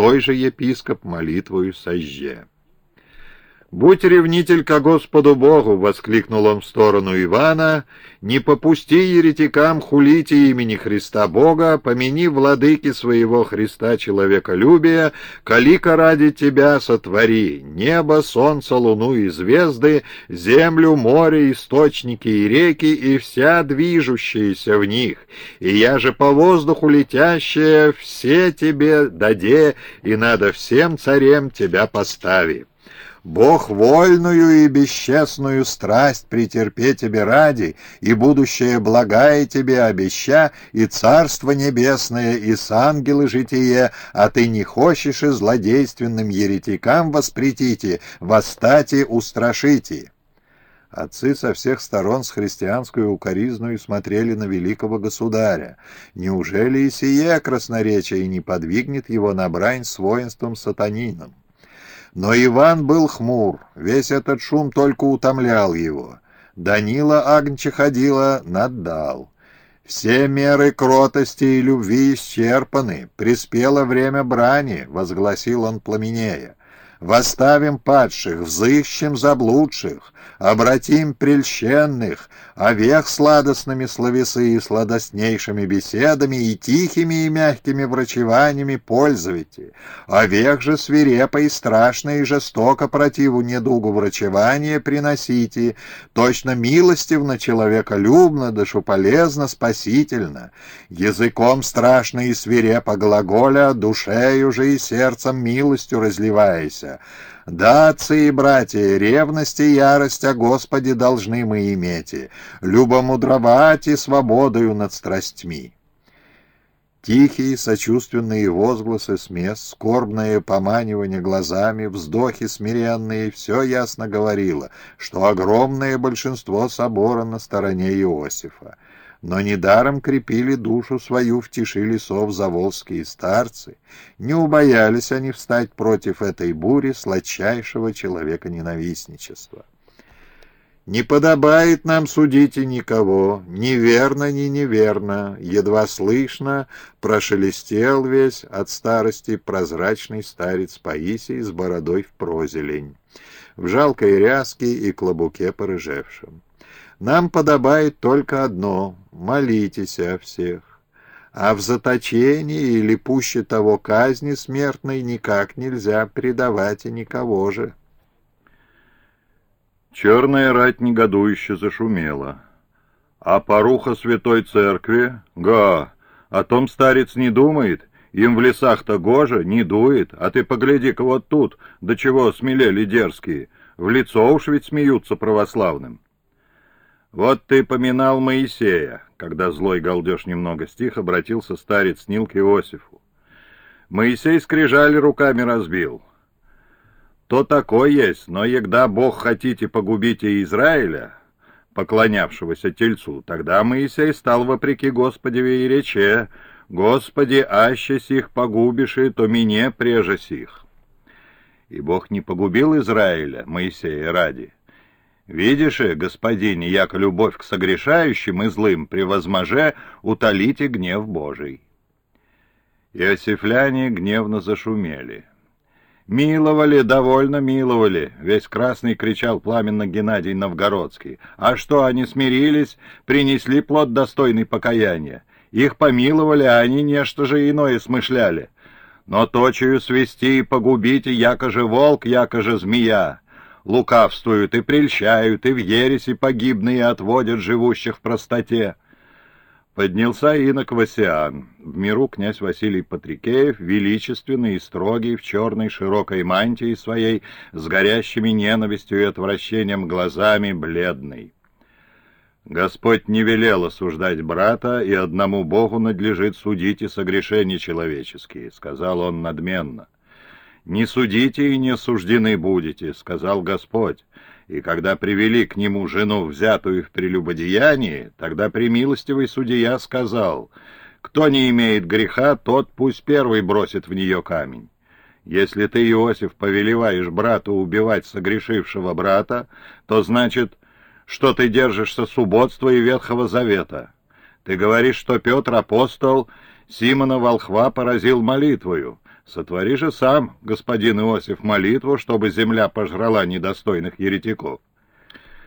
той же епископ молитвою сожже. «Будь ревнитель ко Господу Богу!» — воскликнул он в сторону Ивана. «Не попусти еретикам хулить имени Христа Бога, помяни владыки своего Христа человеколюбия, калика ради тебя сотвори небо, солнце, луну и звезды, землю, море, источники и реки, и вся движущаяся в них. И я же по воздуху летящая все тебе даде, и надо всем царем тебя постави». Бог вольную и бесчестную страсть претерпе тебе ради, и будущее благая тебе обеща, и царство небесное, и с ангелы житие, а ты не хочешь и злодейственным еретикам воспретите, восстати устрашите». Отцы со всех сторон с христианской укоризной смотрели на великого государя. Неужели и сие красноречие не подвигнет его на брань с воинством сатанином? Но Иван был хмур, весь этот шум только утомлял его. Данила Агнча ходила, наддал. Все меры кротости и любви исчерпаны, приспело время брани, — возгласил он пламенея. Восставим падших, взыщем заблудших, обратим прельщенных, овех сладостными словесы и сладостнейшими беседами и тихими и мягкими врачеваниями пользуйте, овех же свирепо и страшно и жестоко противу недугу врачевания приносите, точно милостивно, человеколюбно, душу полезно, спасительно, языком страшно и свирепо глаголя, душею же и сердцем милостью разливайся, да, отцы и братья, ревность и ярость о Господе должны мы иметь, любомудровать и свободою над страстьми. Тихие, сочувственные возгласы с мест, скорбное поманивание глазами, вздохи смиренные — все ясно говорило, что огромное большинство собора на стороне Иосифа но недаром крепили душу свою в тиши лесов заволжские старцы, не убоялись они встать против этой бури сладчайшего человека-ненавистничества. «Не подобает нам судить и никого, ни верно, ни неверно», едва слышно прошелестел весь от старости прозрачный старец Паисий с бородой в прозелень, в жалкой ряске и клобуке порыжевшем. Нам подобает только одно — молитесь о всех. А в заточении или пуще того казни смертной никак нельзя предавать и никого же. Черная рать негодующе зашумела. А поруха святой церкви? Га, о том старец не думает. Им в лесах-то гоже, не дует. А ты погляди-ка вот тут, до чего смелели дерзкие. В лицо уж ведь смеются православным. «Вот ты поминал Моисея», — когда злой галдеж немного стих, обратился старец Нил к Иосифу. «Моисей скрижали руками разбил. То такой есть, но егда Бог хотите погубите Израиля, поклонявшегося тельцу, тогда Моисей стал вопреки Господеве и рече, «Господи, аще сих и то мне преже сих». И Бог не погубил Израиля, Моисея ради, — Видишь, господине, яко любовь к согрешающим и злым превозможе, утолите гнев Божий. Иосифляне гневно зашумели. «Миловали, довольно миловали!» — весь красный кричал пламенно Геннадий Новгородский. «А что, они смирились, принесли плод достойный покаяния? Их помиловали, а они нечто же иное смышляли. Но точию свести и погубить, яко же волк, яко же змея лукавствуют и прельщают, и в ереси погибные отводят живущих в простоте. Поднялся инок Васиан. В миру князь Василий Патрикеев, величественный и строгий, в черной широкой мантии своей, с горящими ненавистью и отвращением глазами, бледный. Господь не велел осуждать брата, и одному Богу надлежит судить и согрешения человеческие, — сказал он надменно. — «Не судите и не суждены будете», — сказал Господь. И когда привели к нему жену, взятую в прелюбодеянии, тогда премилостивый судья сказал, «Кто не имеет греха, тот пусть первый бросит в нее камень». Если ты, Иосиф, повелеваешь брату убивать согрешившего брата, то значит, что ты держишься субботства и Ветхого Завета. Ты говоришь, что Петр, апостол, Симона Волхва поразил молитвою, Сотвори же сам, господин Иосиф, молитву, чтобы земля пожрала недостойных еретиков.